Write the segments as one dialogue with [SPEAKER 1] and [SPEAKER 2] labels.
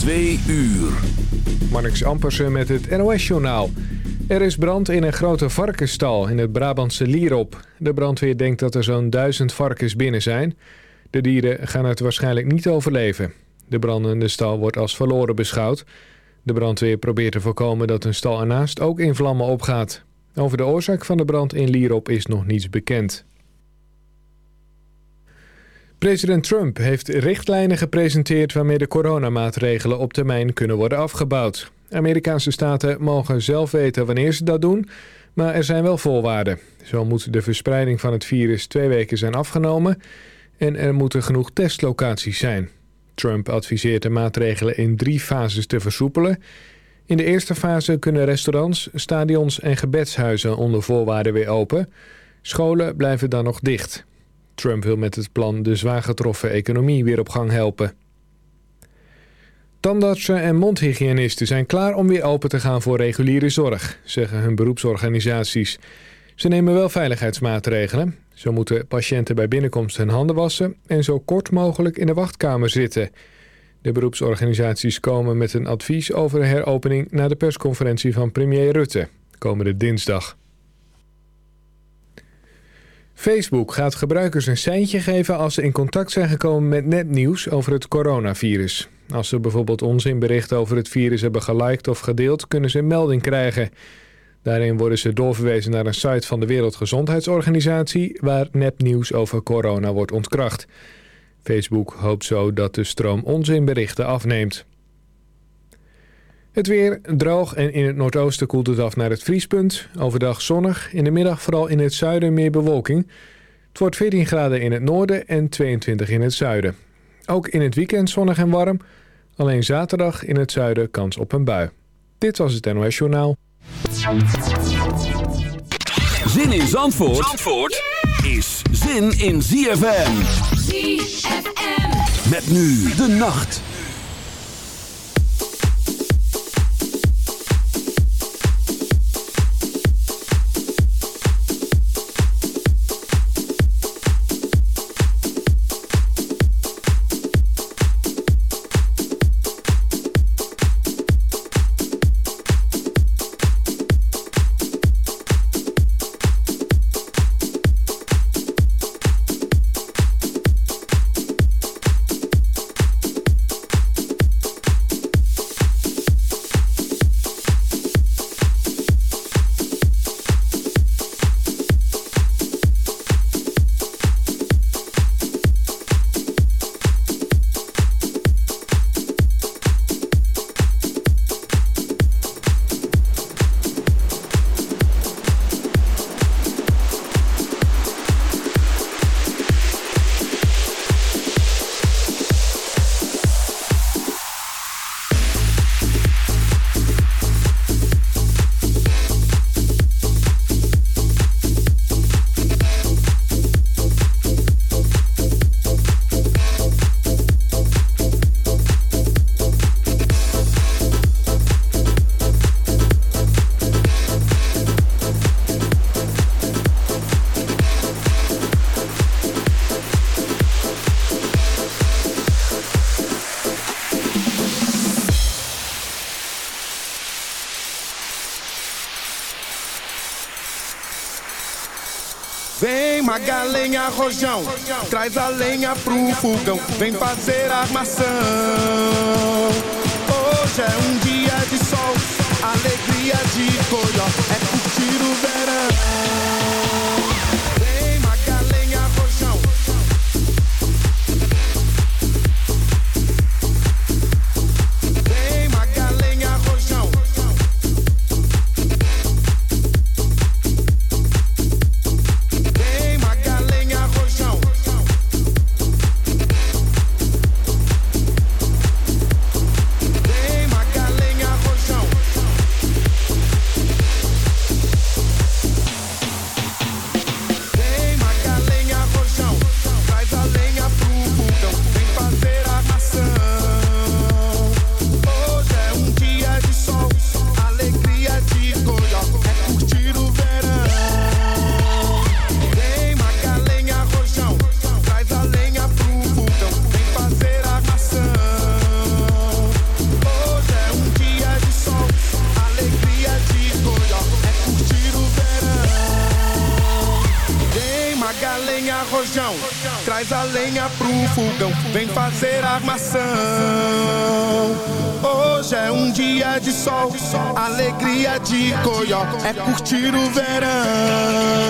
[SPEAKER 1] Twee uur.
[SPEAKER 2] Marnix Ampersen met het NOS-journaal. Er is brand in een grote varkensstal in het Brabantse Lierop. De brandweer denkt dat er zo'n duizend varkens binnen zijn. De dieren gaan het waarschijnlijk niet overleven. De brandende stal wordt als verloren beschouwd. De brandweer probeert te voorkomen dat een stal ernaast ook in vlammen opgaat. Over de oorzaak van de brand in Lierop is nog niets bekend. President Trump heeft richtlijnen gepresenteerd waarmee de coronamaatregelen op termijn kunnen worden afgebouwd. Amerikaanse staten mogen zelf weten wanneer ze dat doen, maar er zijn wel voorwaarden. Zo moet de verspreiding van het virus twee weken zijn afgenomen en er moeten genoeg testlocaties zijn. Trump adviseert de maatregelen in drie fases te versoepelen. In de eerste fase kunnen restaurants, stadions en gebedshuizen onder voorwaarden weer open. Scholen blijven dan nog dicht. Trump wil met het plan de zwaar getroffen economie weer op gang helpen. Tandartsen en mondhygiënisten zijn klaar om weer open te gaan voor reguliere zorg, zeggen hun beroepsorganisaties. Ze nemen wel veiligheidsmaatregelen. Zo moeten patiënten bij binnenkomst hun handen wassen en zo kort mogelijk in de wachtkamer zitten. De beroepsorganisaties komen met een advies over de heropening na de persconferentie van premier Rutte, komende dinsdag. Facebook gaat gebruikers een seintje geven als ze in contact zijn gekomen met netnieuws over het coronavirus. Als ze bijvoorbeeld onzinberichten over het virus hebben geliked of gedeeld, kunnen ze een melding krijgen. Daarin worden ze doorverwezen naar een site van de Wereldgezondheidsorganisatie... waar nepnieuws over corona wordt ontkracht. Facebook hoopt zo dat de stroom onzinberichten afneemt. Het weer droog en in het noordoosten koelt het af naar het vriespunt. Overdag zonnig, in de middag vooral in het zuiden meer bewolking. Het wordt 14 graden in het noorden en 22 in het zuiden. Ook in het weekend zonnig en warm. Alleen zaterdag in het zuiden kans op een bui. Dit was het NOS Journaal.
[SPEAKER 1] Zin in Zandvoort, Zandvoort is zin in ZFM. ZFM. Met nu de nacht.
[SPEAKER 3] Vem magalenha rojão, traz a lenha pro fogão, vem fazer armação. Hoje é um dia de sol, alegria de coió, é alegria de coió, é curtir o verão.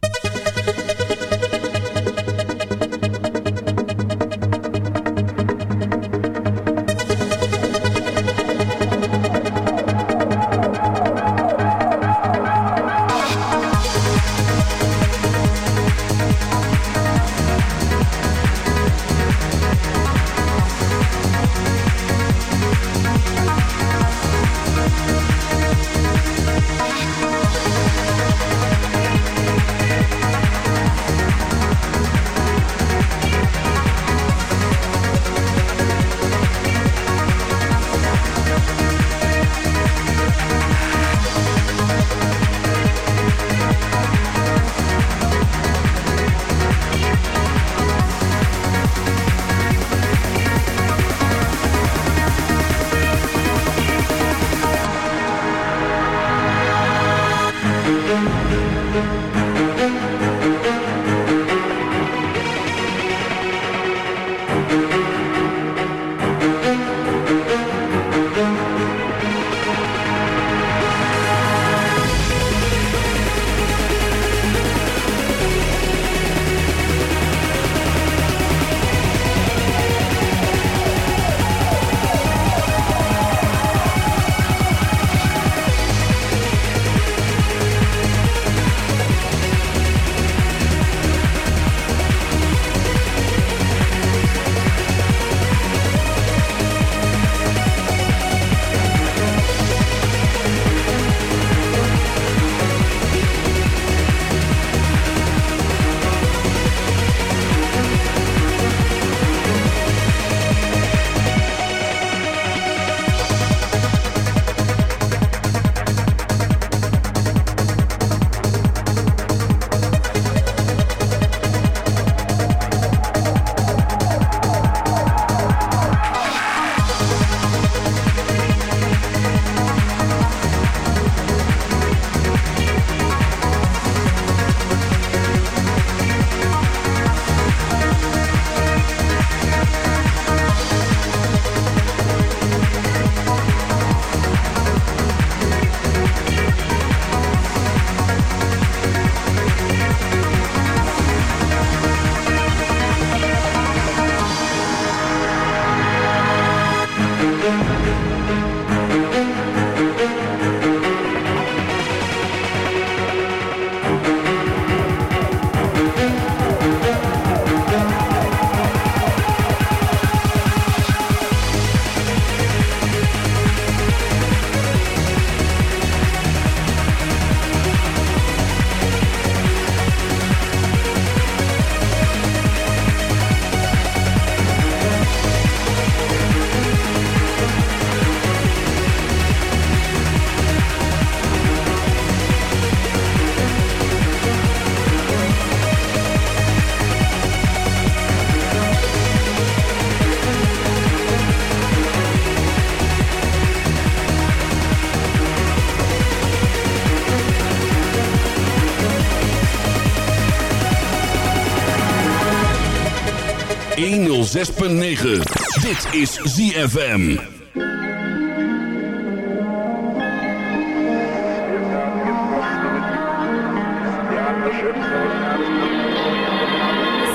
[SPEAKER 1] 106.9. Dit is ZFM.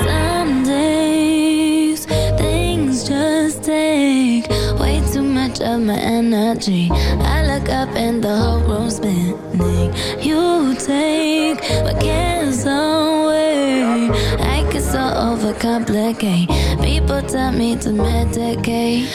[SPEAKER 4] Some days, things just take way too much of my energy. I look up and the whole room's spinning. complicate. People tell me to
[SPEAKER 5] meditate.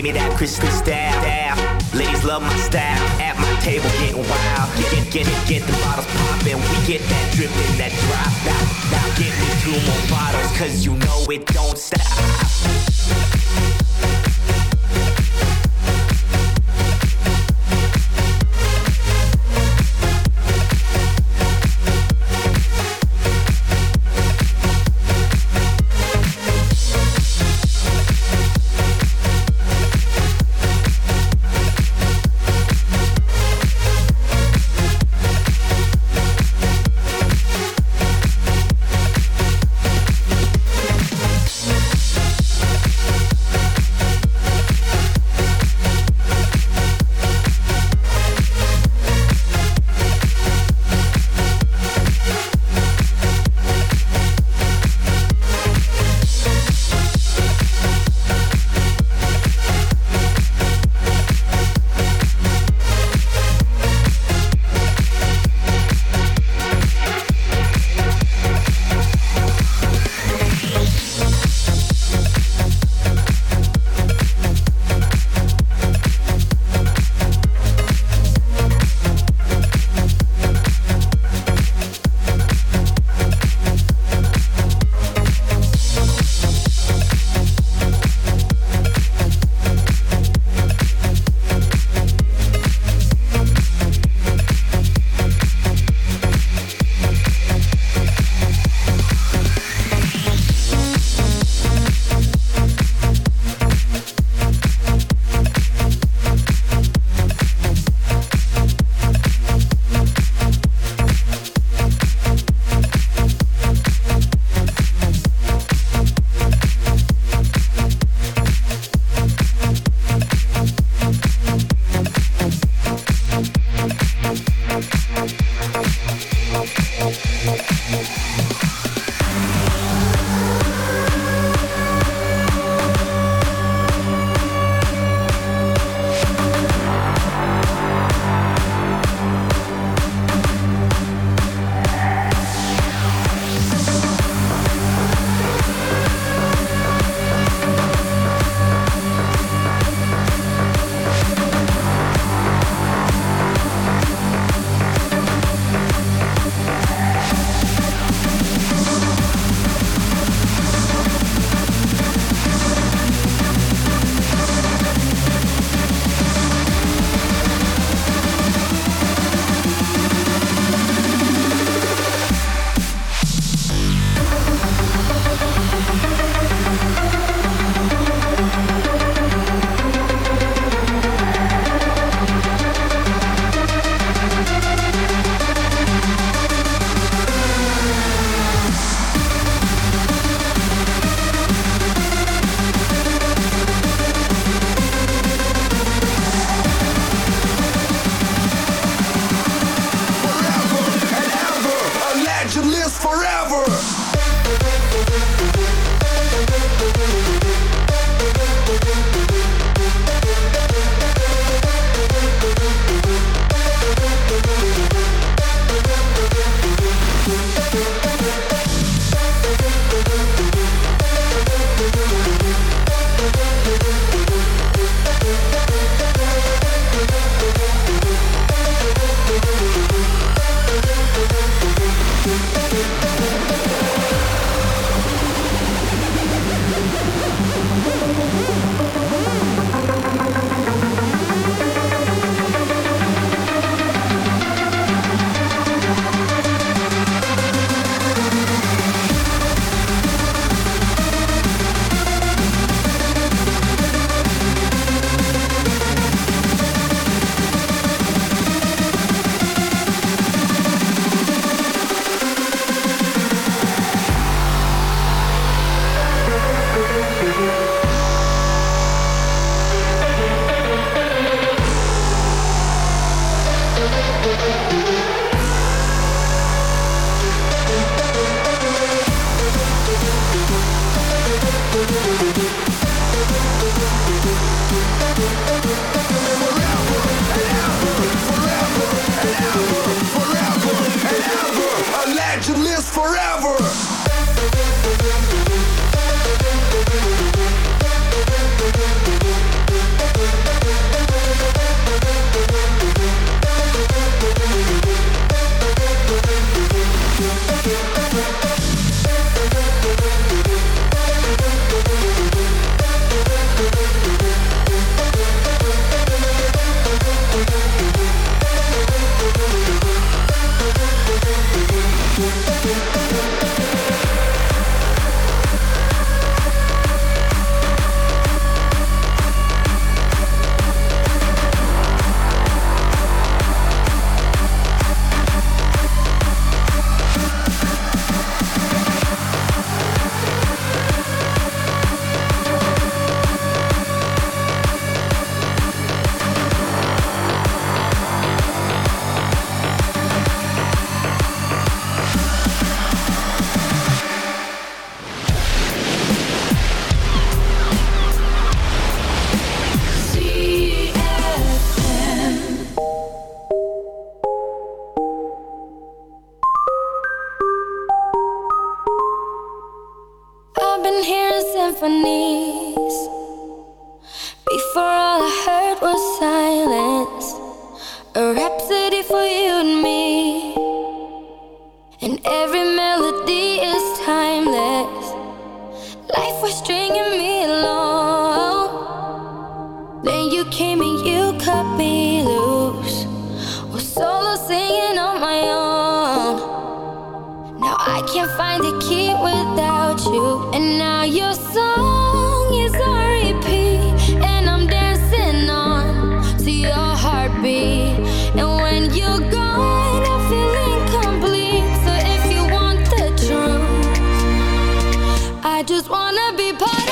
[SPEAKER 5] Give
[SPEAKER 6] me that Christian style. Ladies love my style. At my table getting wild. Get get get, get
[SPEAKER 7] the
[SPEAKER 6] bottles poppin'. We get that drippin', that drop. Now, now get me two more bottles, cause you know it don't stop.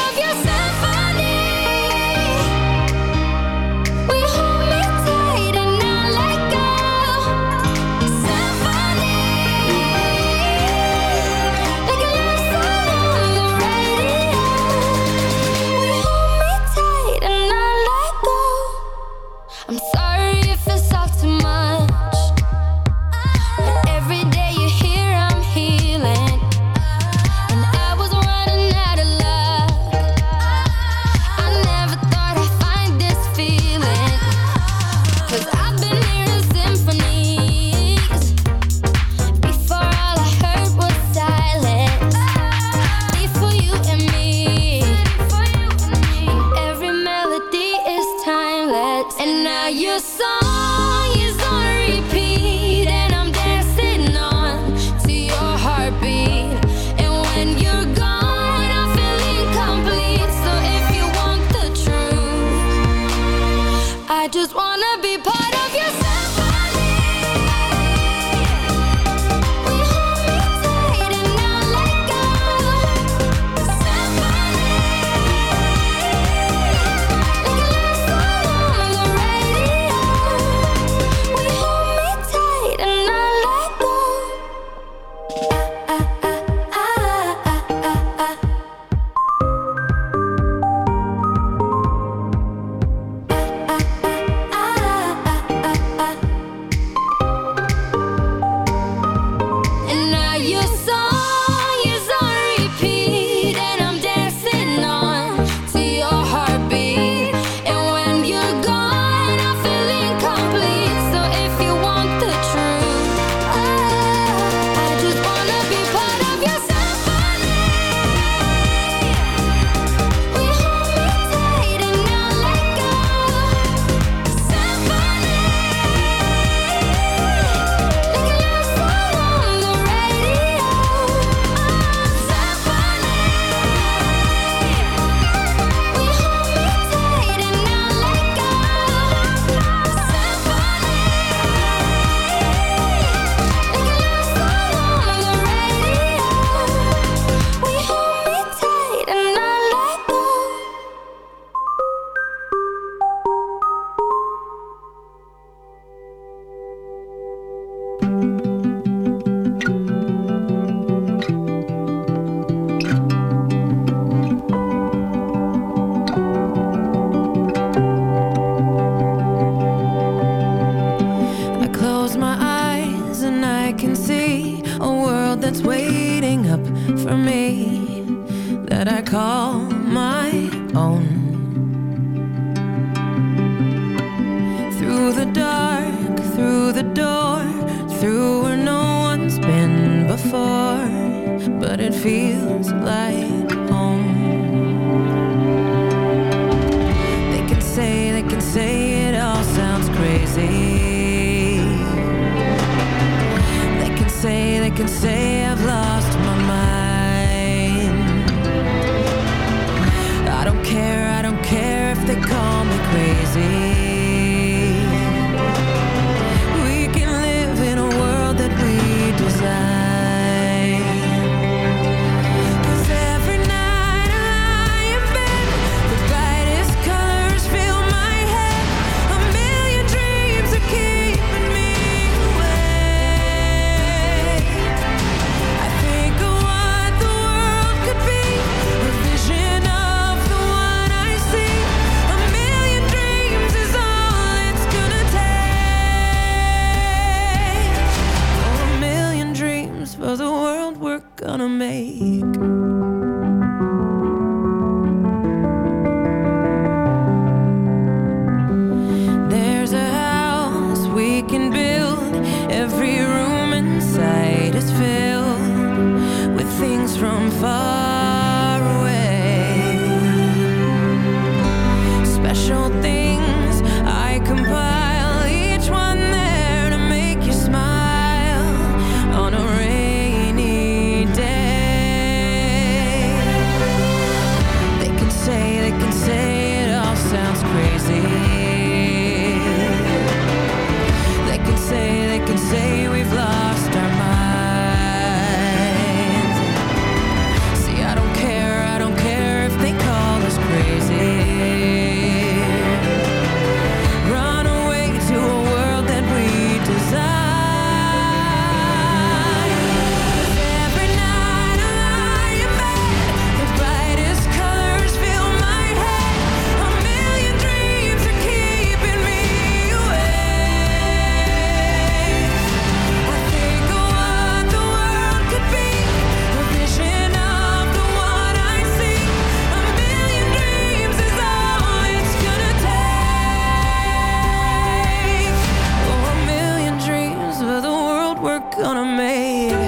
[SPEAKER 8] love yourself. gonna make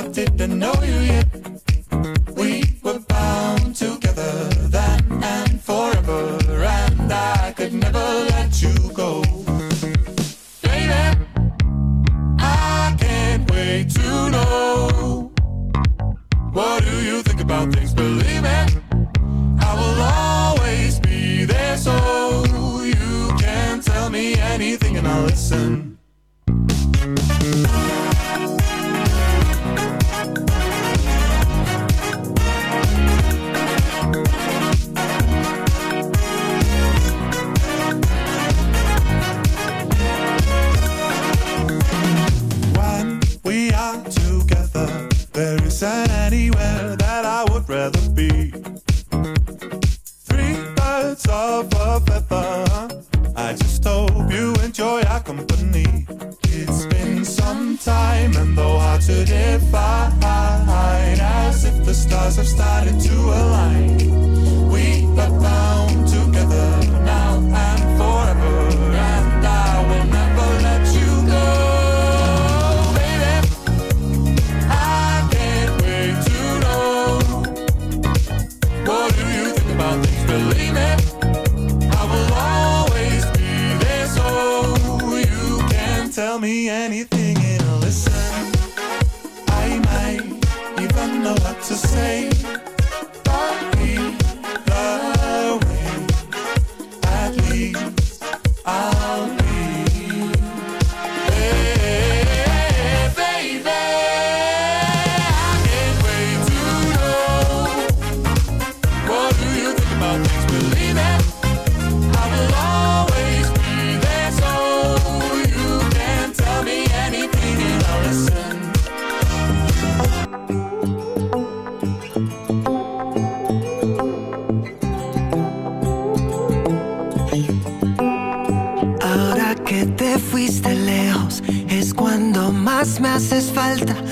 [SPEAKER 3] I
[SPEAKER 9] didn't know you yet,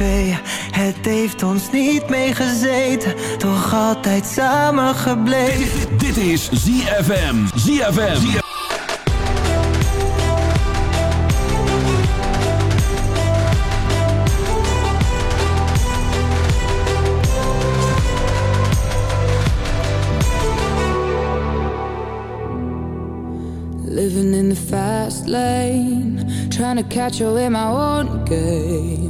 [SPEAKER 10] Tweeën. Het heeft ons niet meegezeten, toch altijd samen gebleven.
[SPEAKER 1] Dit is ZFM. ZFM.
[SPEAKER 11] Living in the fast lane, trying to catch up in my own game.